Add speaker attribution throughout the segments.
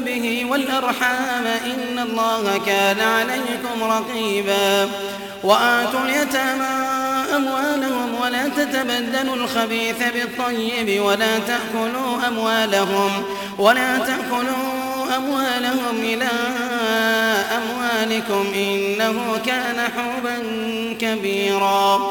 Speaker 1: به والأرحام إن الله كان عليكم رقيبا. وآتوا اليتامى أموالهم ولا تتبدلوا الخبيث بالطيب ولا تأكلوا أموالهم ولا تأكلوا أموالهم إلى أموالكم إنه كان حوبا كبيرا.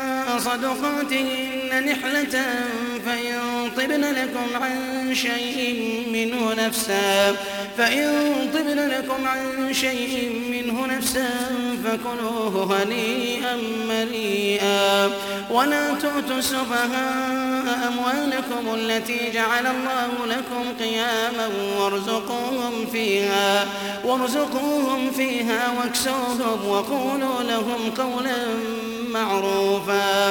Speaker 1: صدقاتهن نحلة فإن طبن لكم عن شيء منه نفسا فإن طبن لكم عن شيء منه نفسا فكلوه هنيئا مريئا. ولا تؤتوا السفهاء أموالكم التي جعل الله لكم قياما وارزقوهم فيها وارزقوهم فيها واكسوهم وقولوا لهم قولا معروفا.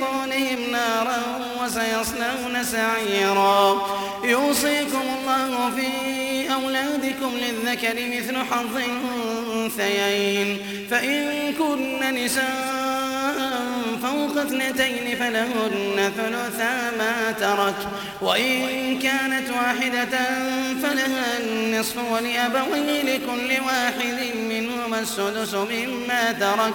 Speaker 1: بطونهم نارا وسيصلون سعيرا. يوصيكم الله في أولادكم للذكر مثل حظ الأنثيين. فإن كن نساء فوق اثنتين فلهن ثلثا ما ترك. وإن كانت واحدة فلها النصف ولأبويه لكل واحد منهما السدس مما ترك.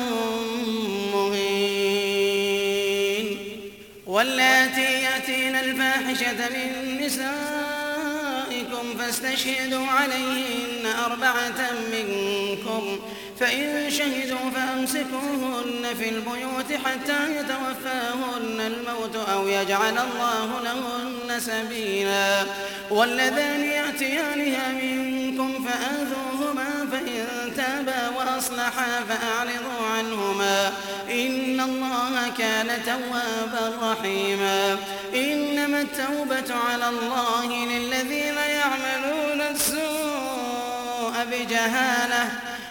Speaker 1: واللاتي يأتين الفاحشة من نسائكم فاستشهدوا عليهن أربعة منكم فإن شهدوا فأمسكوهن في البيوت حتى يتوفاهن الموت أو يجعل الله لهن سبيلا. واللذان يأتيانها منكم فآذوهما فإن تابا وأصلحا فأعرضوا عنهما. إن الله كان توابا رحيما. إنما التوبة على الله للذين يعملون السوء بجهالة.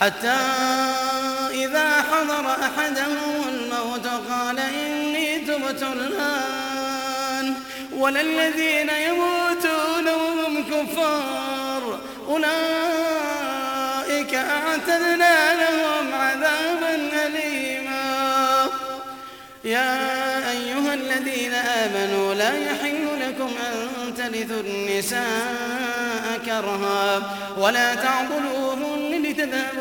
Speaker 1: حتى إذا حضر أحدهم الموت قال إني تبت الآن. ولا الذين يموتون وهم كفار أولئك أعتدنا لهم عذابا أليما. يا أيها الذين آمنوا لا يحل لكم أن ترثوا النساء كرها ولا تعضلوهن لتذهبوا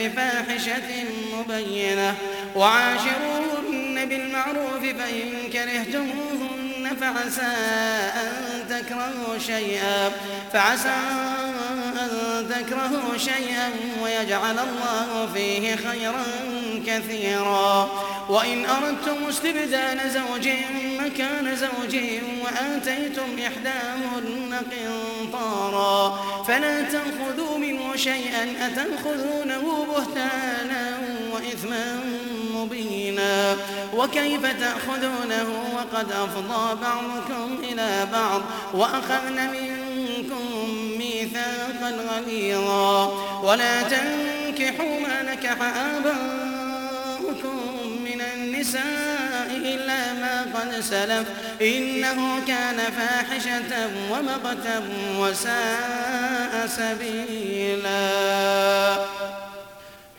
Speaker 1: بفاحشة مبينة. وعاشروهن بالمعروف فإن كرهتموهن فعسى أن تكرهوا شيئا. فعسى أن تكرهوا شيئا ويجعل الله فيه خيرا كثيرا. وإن أردتم استبدال زوج مكان زوج وآتيتم إحداهن قنطارا فلا تأخذوا منه شيئا أتأخذونه بهتانا وإثما مبينا. وكيف تأخذونه؟ وقد أفضى بعضكم إلى بعض وأخذن منكم ميثاقا غليظا. ولا تنكحوا ما نكح آباؤكم من النساء إلا ما قد سلف. إنه كان فاحشة ومقتا وساء سبيلا.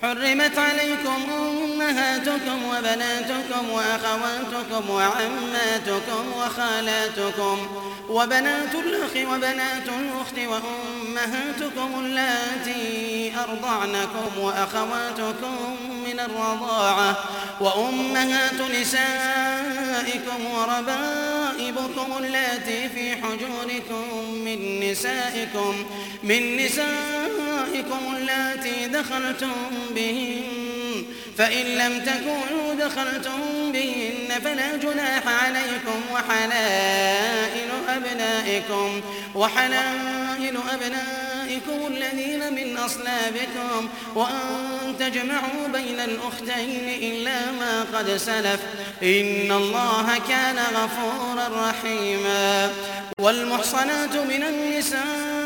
Speaker 1: حرمت عليكم أمهاتكم وبناتكم وأخواتكم وعماتكم وخالاتكم وبنات الأخ وبنات الأخت وأمهاتكم اللاتي أرضعنكم وأخواتكم من الرضاعة وأمهات نسائكم وربائبكم اللاتي في حجوركم من نسائكم من نسائكم اللاتي دخلتم بهن فإن لم تكونوا دخلتم بهن فلا جناح عليكم وحلائل أبنائكم وحلائل أبنائكم الذين من أصلابكم. وأن تجمعوا بين الأختين إلا ما قد سلف. إن الله كان غفورا رحيما. والمحصنات من النساء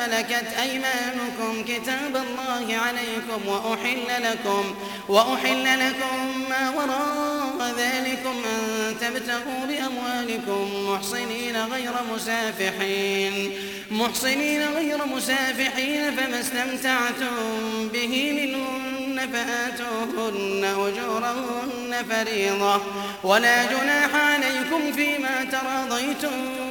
Speaker 1: ملكت أيمانكم كتاب الله عليكم وأحل لكم وأحل لكم ما وراء ذلكم أن تبتغوا بأموالكم محصنين غير مسافحين محصنين غير مسافحين فما استمتعتم به منهن فآتوهن أجورهن فريضة ولا جناح عليكم فيما تراضيتم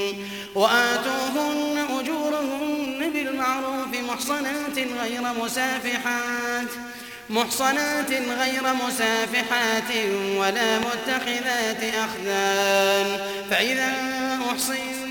Speaker 1: وآتوهن أجورهن بالمعروف محصنات غير مسافحات محصنات غير مسافحات ولا متخذات أخذان فإذا أحصن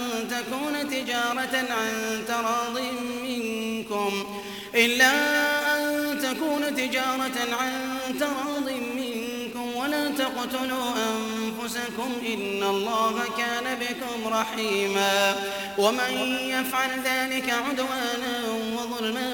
Speaker 1: تجارة عن تراض منكم إلا أن تكون تجارة عن تراض منكم. ولا تقتلوا أنفسكم إن الله كان بكم رحيما. ومن يفعل ذلك عدوانا وظلما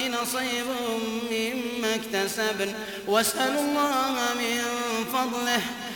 Speaker 1: نصيب مما اكتسبن واسألوا الله من فضله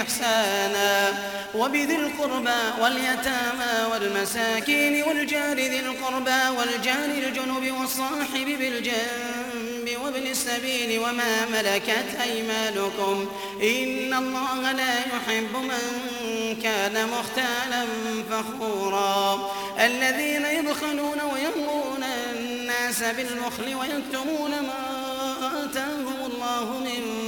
Speaker 1: إحسانا. وبذي القربى واليتامى والمساكين والجار ذي القربى والجار الجنب والصاحب بالجنب وابن السبيل وما ملكت أيمانكم. إن الله لا يحب من كان مختالا فخورا. الذين يبخلون ويأمرون الناس الناس بالبخل ويكتمون ما آتاهم الله من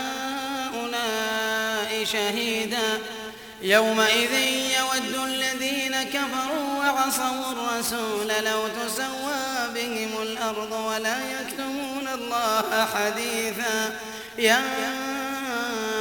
Speaker 1: شهيدا. يومئذ يود الذين كفروا وعصوا الرسول لو تسوى بهم الأرض ولا يكتمون الله حديثا. يا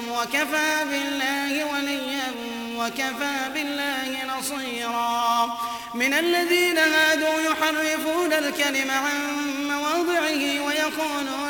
Speaker 1: بأعدائكم وكفى بالله وليا وكفى بالله نصيرا. من الذين هادوا يحرفون الكلم عن مواضعه ويقولون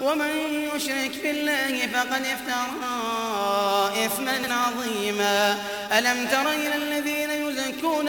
Speaker 1: ومن يشرك بالله فقد افترى إثما عظيما. ألم تر إلى الذين يزكون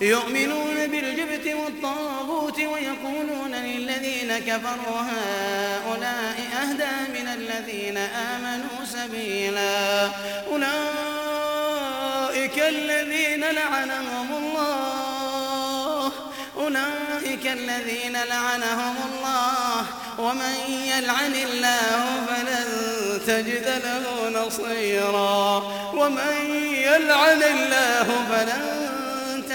Speaker 1: يؤمنون بالجبت والطاغوت ويقولون للذين كفروا هؤلاء أهدى من الذين آمنوا سبيلا. أولئك الذين لعنهم الله. أولئك الذين لعنهم الله. ومن يلعن الله فلن تجد له نصيرا. ومن يلعن الله فلن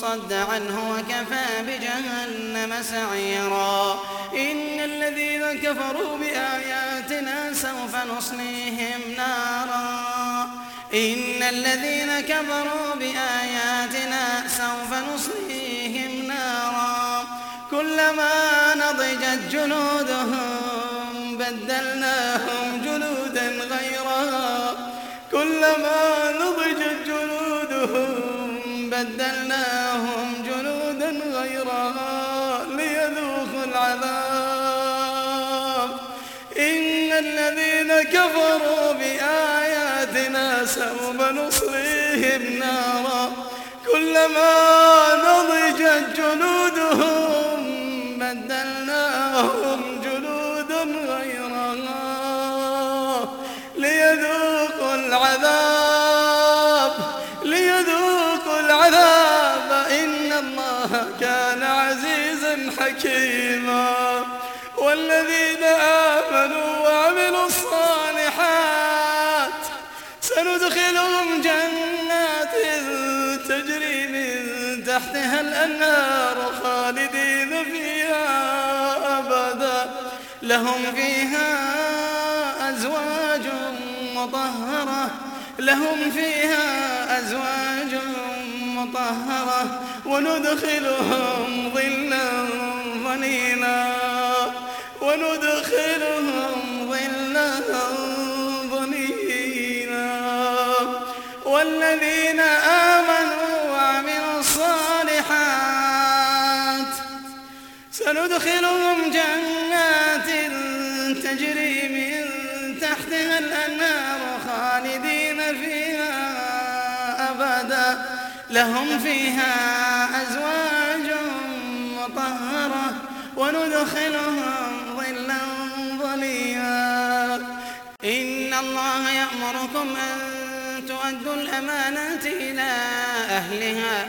Speaker 1: صد عنه وكفى بجهنم سعيرا. إن الذين كفروا بآياتنا سوف نصليهم نارا. إن الذين كفروا بآياتنا سوف نصليهم نارا. كلما نضجت جنودهم بدلناهم جلودا غيرها كلما نضجت جلودهم بدلناهم جلودا غيرها ليذوقوا العذاب. إن الذين كفروا بآياتنا سوف نصليهم نارا. كلما نضجت جلودهم آمنوا وعملوا الصالحات. سندخلهم جنات تجري من تحتها الأنهار خالدين فيها أبدا. لهم فيها أزواج مطهرة. لهم فيها أزواج مطهرة. وندخلهم ظلا ظليلا. وندخلهم ظلا ظليلا والذين آمنوا وعملوا الصالحات سندخلهم جنات تجري من تحتها الأنهار خالدين فيها أبدا. لهم فيها أزواج مطهرة. وندخلهم ظلا ظليلا. إن الله يأمركم أن تؤدوا الأمانات إلى أهلها.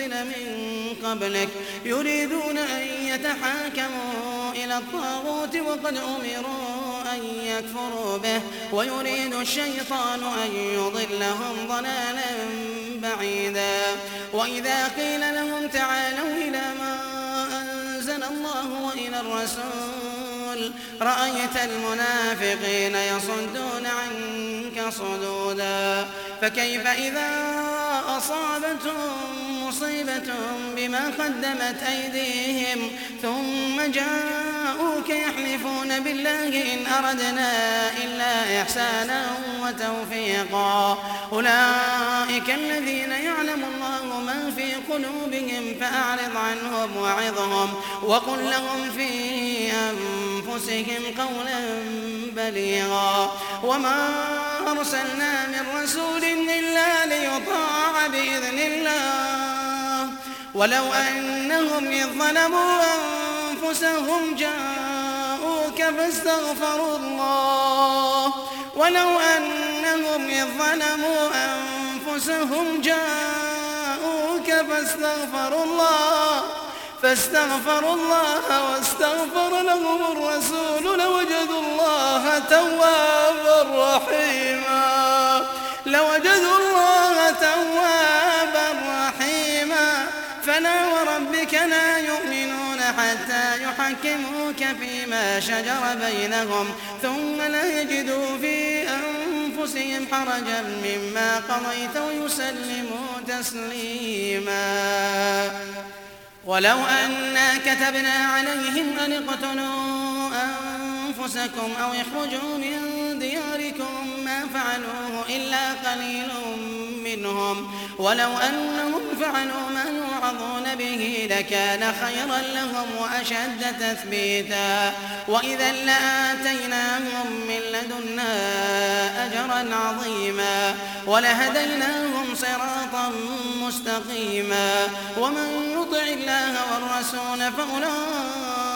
Speaker 1: من قبلك. يريدون أن يتحاكموا إلى الطاغوت وقد أمروا أن يكفروا به. ويريد الشيطان أن يضلهم ضلالا بعيدا. وإذا قيل لهم تعالوا إلى ما أنزل الله وإلى الرسول رأيت المنافقين يصدون عنك صدودا. فكيف إذا أصابتهم مصيبة بما قدمت أيديهم. ثم جاءوك يحلفون بالله إن أردنا إلا إحسانا وتوفيقا. أولئك الذين يعلم الله ما في قلوبهم فأعرض عنهم وعظهم وقل لهم في أنفسهم قولا بليغا. وما أرسلنا من رسول إلا ليطاع بإذن الله. ولو أنهم إذ ظلموا أنفسهم جاءوك فاستغفروا الله. ولو أنهم إذ ظلموا أنفسهم جاءوك فاستغفروا الله. فاستغفروا الله واستغفر لهم الرسول لوجدوا الله توابا رحيما. لوجدوا الله ويحكموك فيما شجر بينهم ثم لا يجدوا في أنفسهم حرجا مما قضيت ويسلموا تسليما. ولو أنا كتبنا عليهم أن اقتلوا أنفسكم أو اخرجوا من دياركم ما فعلوه إلا قليل منهم. ولو أنهم فعلوا ما يوعظون به لكان خيرا لهم وأشد تثبيتا. وإذا لآتيناهم من لدنا أجرا عظيما. ولهديناهم صراطا مستقيما. ومن يطع الله والرسول فأولئك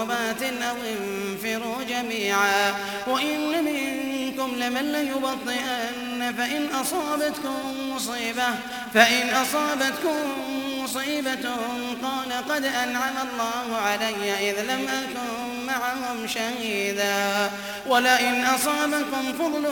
Speaker 1: ثبات أو انفروا جميعا. وإن منكم لمن ليبطئن فإن أصابتكم مصيبة فإن أصابتكم مصيبة قال قد أنعم الله علي إذ لم أكن معهم شهيدا. ولئن أصابكم فضل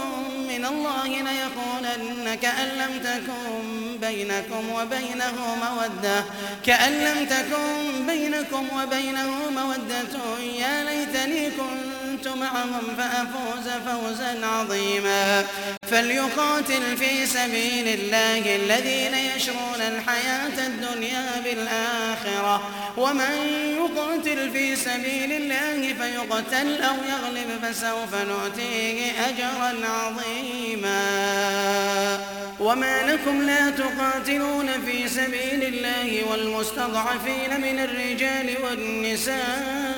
Speaker 1: من الله ليقولن كأن لم تكن بينكم وبينه مودة كأن لم تكن بينكم وبينه مودة يا ليتني كنت معهم فأفوز فوزا عظيما. فليقاتل في سبيل الله الذين يشرون الحياة الدنيا بالآخرة. ومن يقاتل في سبيل الله فيقتل أو يغلب فسوف نؤتيه أجرا عظيما. وما لكم لا تقاتلون في سبيل الله والمستضعفين من الرجال والنساء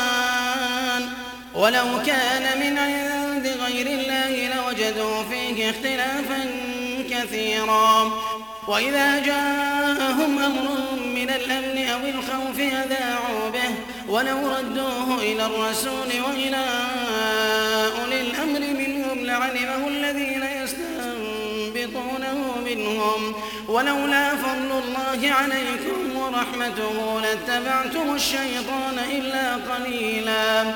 Speaker 1: ولو كان من عند غير الله لوجدوا فيه اختلافا كثيرا. وإذا جاءهم أمر من الأمن أو الخوف أذاعوا به ولو ردوه إلى الرسول وإلى أولي الأمر منهم لعلمه الذين يستنبطونه منهم. ولولا فضل الله عليكم ورحمته لاتبعتم الشيطان إلا قليلا.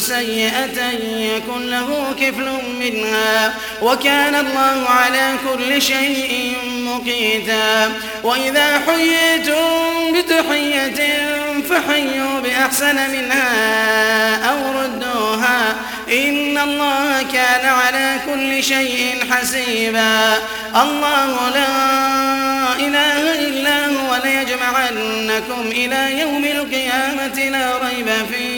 Speaker 1: سيئة يكن له كفل منها وكان الله على كل شيء مقيتا. وإذا حييتم بتحية فحيوا بأحسن منها أو ردوها. إن الله كان على كل شيء حسيبا. الله لا إله إلا هو ليجمعنكم إلى يوم القيامة لا ريب فيه.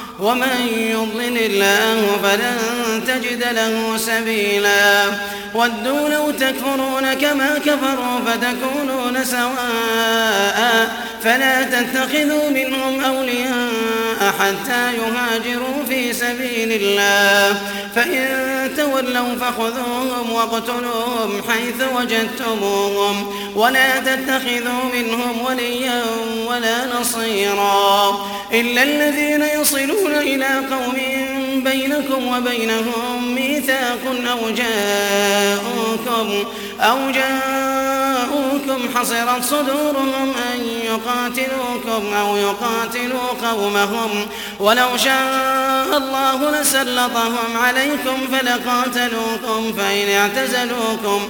Speaker 1: ومن يضلل الله فلن تجد له سبيلا. ودوا لو تكفرون كما كفروا فتكونون سواء. فلا تتخذوا منهم أولياء حتى يهاجروا في سبيل الله. فإن تولوا فخذوهم واقتلوهم حيث وجدتموهم. ولا تتخذوا منهم وليا ولا نصيرا. إلا الذين يصلون إلى قوم بينكم وبينهم ميثاق أو جاءوكم أو جاءوكم حصرت صدورهم أن يقاتلوكم أو يقاتلوا قومهم ولو شاء الله لسلطهم عليكم فلقاتلوكم فإن اعتزلوكم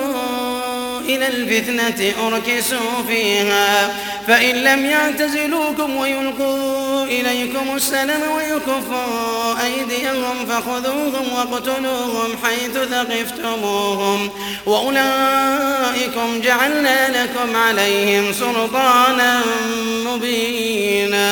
Speaker 1: إلى الفتنة أركسوا فيها. فإن لم يعتزلوكم ويلقوا إليكم السلم ويكفوا أيديهم فخذوهم واقتلوهم حيث ثقفتموهم. وأولئكم جعلنا لكم عليهم سلطانا مبينا.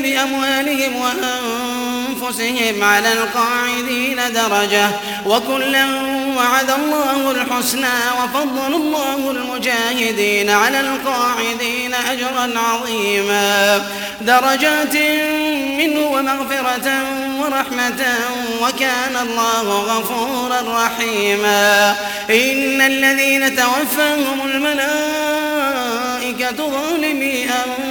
Speaker 1: بأموالهم وأنفسهم على القاعدين درجة. وكلا وعد الله الحسنى وفضل الله المجاهدين على القاعدين أجرا عظيما. درجات منه ومغفرة ورحمة وكان الله غفورا رحيما. إن الذين توفاهم الملائكة ظالمي أنفسهم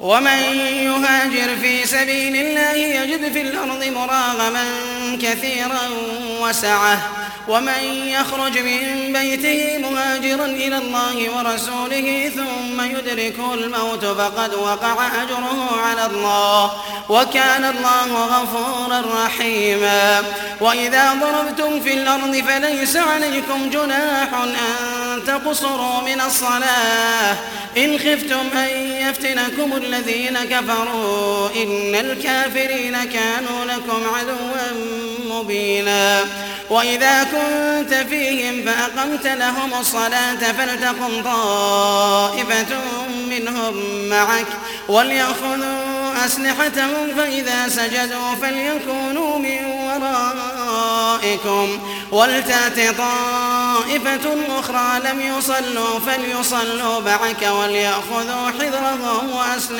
Speaker 1: ومن يهاجر في سبيل الله يجد في الأرض مراغما كثيرا وسعة. ومن يخرج من بيته مهاجرا إلى الله ورسوله ثم يدركه الموت فقد وقع أجره على الله وكان الله غفورا رحيما. وإذا ضربتم في الأرض فليس عليكم جناح أن تقصروا من الصلاة. إن خفتم أن يفتنكم الذين كفروا إن الكافرين كانوا لكم عدوا مبينا. وإذا كنت فيهم فأقمت لهم الصلاة فلتقم طائفة منهم معك وليأخذوا أسلحتهم فإذا سجدوا فليكونوا من ورائكم. ولتأت طائفة أخرى لم يصلوا فليصلوا معك وليأخذوا حذرهم وأسلحتهم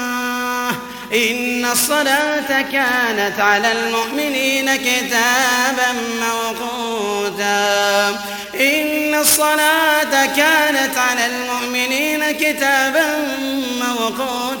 Speaker 1: إن الصلاة كانت على المؤمنين كتابا موقوتا. إن الصلاة كانت على المؤمنين كتابا موقوتا.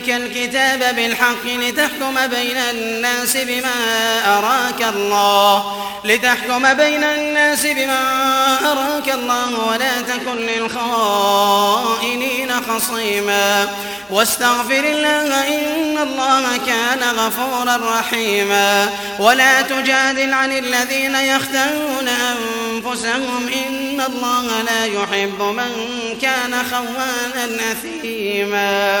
Speaker 1: إليك الكتاب بالحق لتحكم بين الناس بما أراك الله لتحكم بين الناس بما أراك الله ولا تكن للخائنين خصيما واستغفر الله إن الله كان غفورا رحيما ولا تجادل عن الذين يختارون أنفسهم إن الله لا يحب من كان خوانا أثيما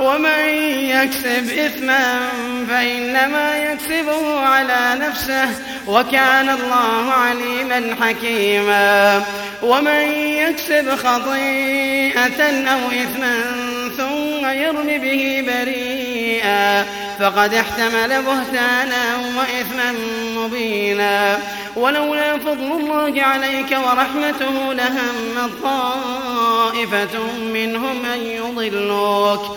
Speaker 1: ومن يكسب إثما فإنما يكسبه على نفسه وكان الله عليما حكيما. ومن يكسب خطيئة أو إثما ثم يرم به بريئا فقد احتمل بهتانا وإثما مبينا. ولولا فضل الله عليك ورحمته لهم طائفة منهم أن يضلوك.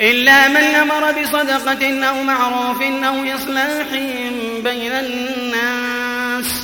Speaker 1: إلا من أمر بصدقة أو معروف أو إصلاح بين الناس.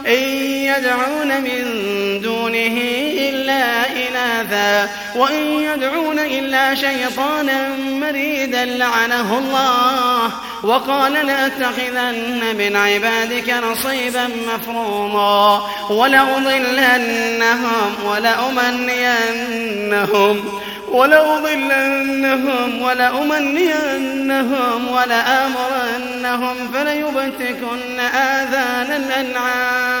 Speaker 1: إن يدعون من دونه إلا إناثا وإن يدعون إلا شيطانا مريدا لعنه الله. وقال لأتخذن من عبادك نصيبا مفروضا ولأضلنهم ولأمنينهم ولأضلنهم ولأمنينهم ولآمرنهم فليبتكن آذان الأنعام.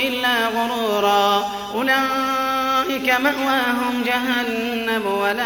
Speaker 1: إلا غرورا. أولئك مأواهم جهنم ولا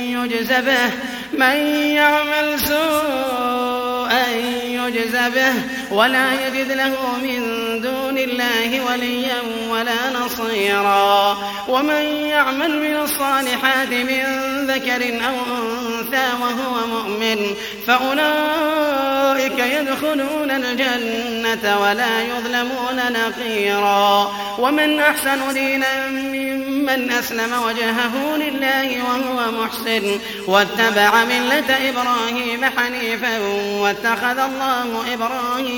Speaker 1: يجز به من يعمل سوءا يجز به ولا يجد له من دون الله وليا ولا نصيرا. ومن يعمل من الصالحات من ذكر أو أنثى وهو مؤمن فأولئك يدخلون الجنة ولا يظلمون نقيرا. ومن أحسن دينا ممن أسلم وجهه لله وهو محسن واتبع ملة إبراهيم حنيفا واتخذ الله إبراهيم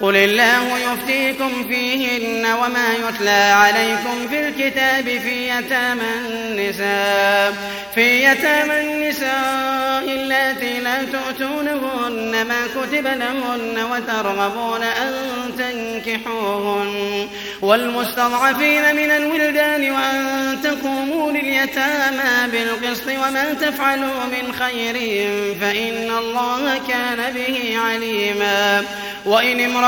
Speaker 1: قل الله يفتيكم فيهن وما يتلى عليكم في الكتاب في يتامى النساء في يتامى النساء اللاتي لا تؤتونهن ما كتب لهن وترغبون أن تنكحوهن. والمستضعفين من الولدان وأن تقوموا لليتامى بالقسط وما تفعلوا من خير فإن الله كان به عليما. وإن امرأة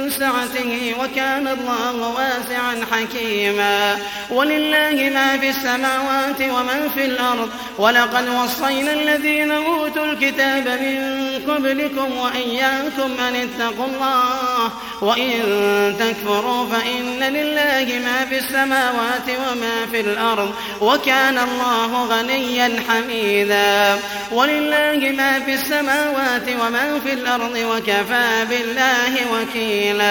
Speaker 1: سعته وكان الله واسعا حكيما. ولله ما في السماوات وما في الأرض. ولقد وصينا الذين أوتوا الكتاب من قبلكم وإياكم أن اتقوا الله. وإن تكفروا فإن لله ما في السماوات وما في الأرض. وكان الله غنيا حميدا. ولله ما في السماوات وما في الأرض. وكفى بالله وكيلا.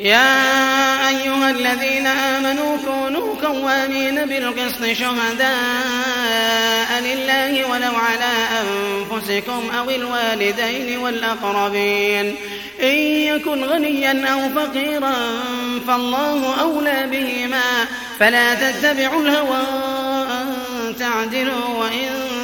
Speaker 1: يا أيها الذين آمنوا كونوا قوامين بالقسط شهداء لله ولو على أنفسكم أو الوالدين والأقربين. إن يكن غنيا أو فقيرا فالله أولى بهما. فلا تتبعوا الهوى أن تعدلوا وإن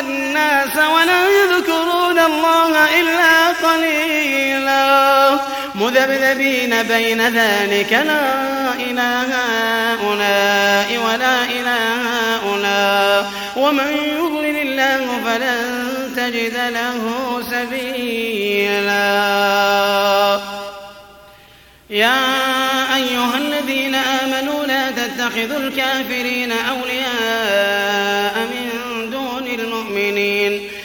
Speaker 1: الناس ولا يذكرون الله إلا قليلا. مذبذبين بين ذلك لا إله هؤلاء ولا إله هؤلاء ومن يضلل الله فلن تجد له سبيلا. يا أيها الذين آمنوا لا تتخذوا الكافرين أولياء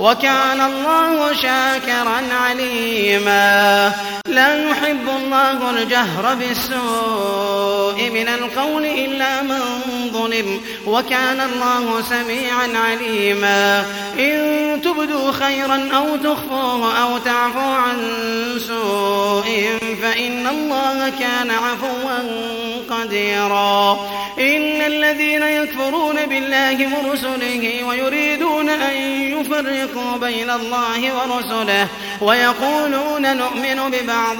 Speaker 1: وكان الله شاكرا عليما. لا يحب الله الجهر بالسوء من القول إلا من ظلم. وكان الله سميعا عليما. إن تبدوا خيرا أو تخفوه أو تعفوا عن سوء فإن الله كان عفوا قديرا. إن الذين يكفرون بالله ورسله ويريدون أن يفرقوا بين الله ورسله ويقولون نؤمن ببعض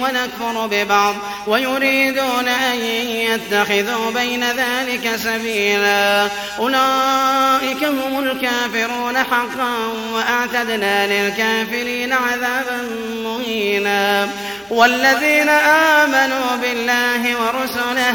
Speaker 1: ونكفر ببعض ويريدون أن يتخذوا بين ذلك سبيلا. أولئك هم الكافرون حقا وأعتدنا للكافرين عذابا مهينا. والذين آمنوا بالله ورسله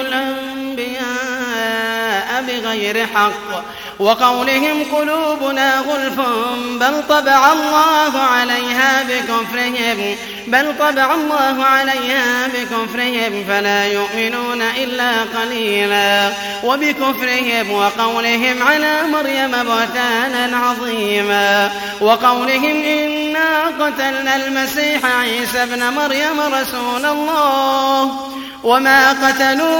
Speaker 1: الأنبياء بغير حق وقولهم قلوبنا غلف بل طبع الله عليها بكفرهم بل طبع الله عليها بكفرهم فلا يؤمنون إلا قليلا وبكفرهم وقولهم على مريم بهتانا عظيما وقولهم إنا قتلنا المسيح عيسى ابن مريم رسول الله وما قتلوه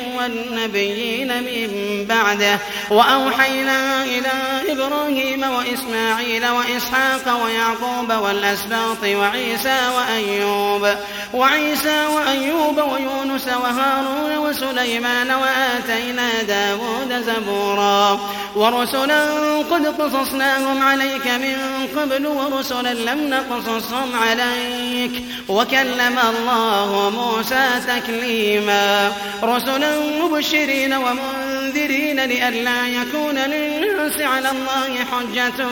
Speaker 1: والنبيين من بعده. وأوحينا إلى إبراهيم وإسماعيل وإسحاق ويعقوب والأسباط وعيسى وأيوب. وعيسى وأيوب ويونس وهارون وسليمان وآتينا داود زبورا. ورسلا قد قصصناهم عليك من قبل ورسلا لم نقصصهم عليك. وكلم الله موسى تكليما. رسلا مبشرين ومنذرين لئلا يكون للناس على الله حجة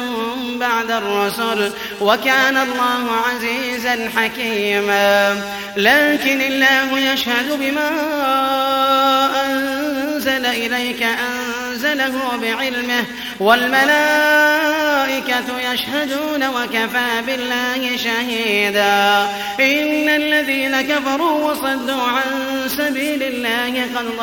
Speaker 1: بعد الرسل. وكان الله عزيزا حكيما. لكن الله يشهد بما أنزل إليك أنزله بعلمه. والملائكة يشهدون وكفى بالله شهيدا. إن الذين كفروا وصدوا عن سبيل الله قد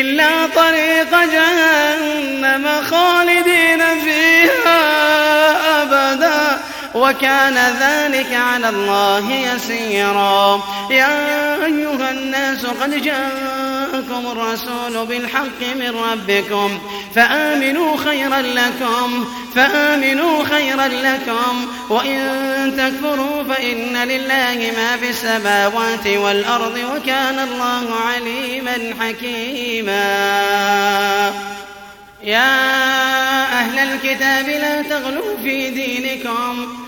Speaker 1: إلا طريق جهنم خالدين أبدا وكان ذلك على الله يسيرا. يا أيها الناس قد جاءكم الرسول بالحق من ربكم فآمنوا خيرا لكم فآمنوا خيرا لكم وإن تكفروا فإن لله ما في السماوات والأرض وكان الله عليما حكيما. يا أهل الكتاب لا تغلوا في دينكم.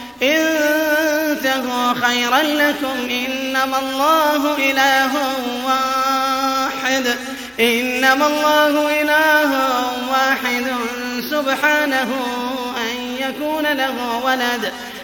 Speaker 1: انتهوا خيرا لكم إنما الله إله واحد إنما الله إله واحد سبحانه أن يكون له ولد.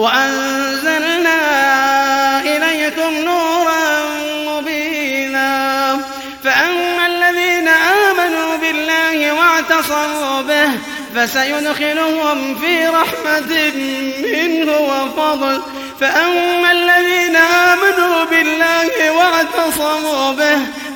Speaker 1: وأنزلنا إليكم نورا مبينا. فأما الذين آمنوا بالله واعتصموا به فسيدخلهم في رحمة منه وفضل. فأما الذين آمنوا بالله واعتصموا به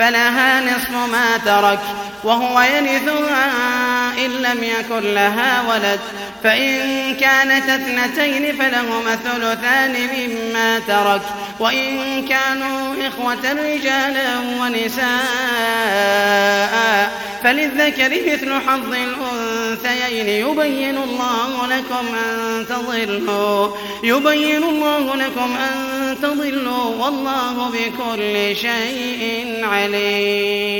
Speaker 1: فلها نصف ما ترك وهو يرثها إن لم يكن لها ولد. فإن كانت اثنتين فلهما الثلثان مما ترك. وإن كانوا إخوة رجالا ونساء فللذكر مثل حظ الأنثيين. يبين الله لكم أن تضلوا. يبين الله لكم أن تضلوا. والله بكل شيء عليم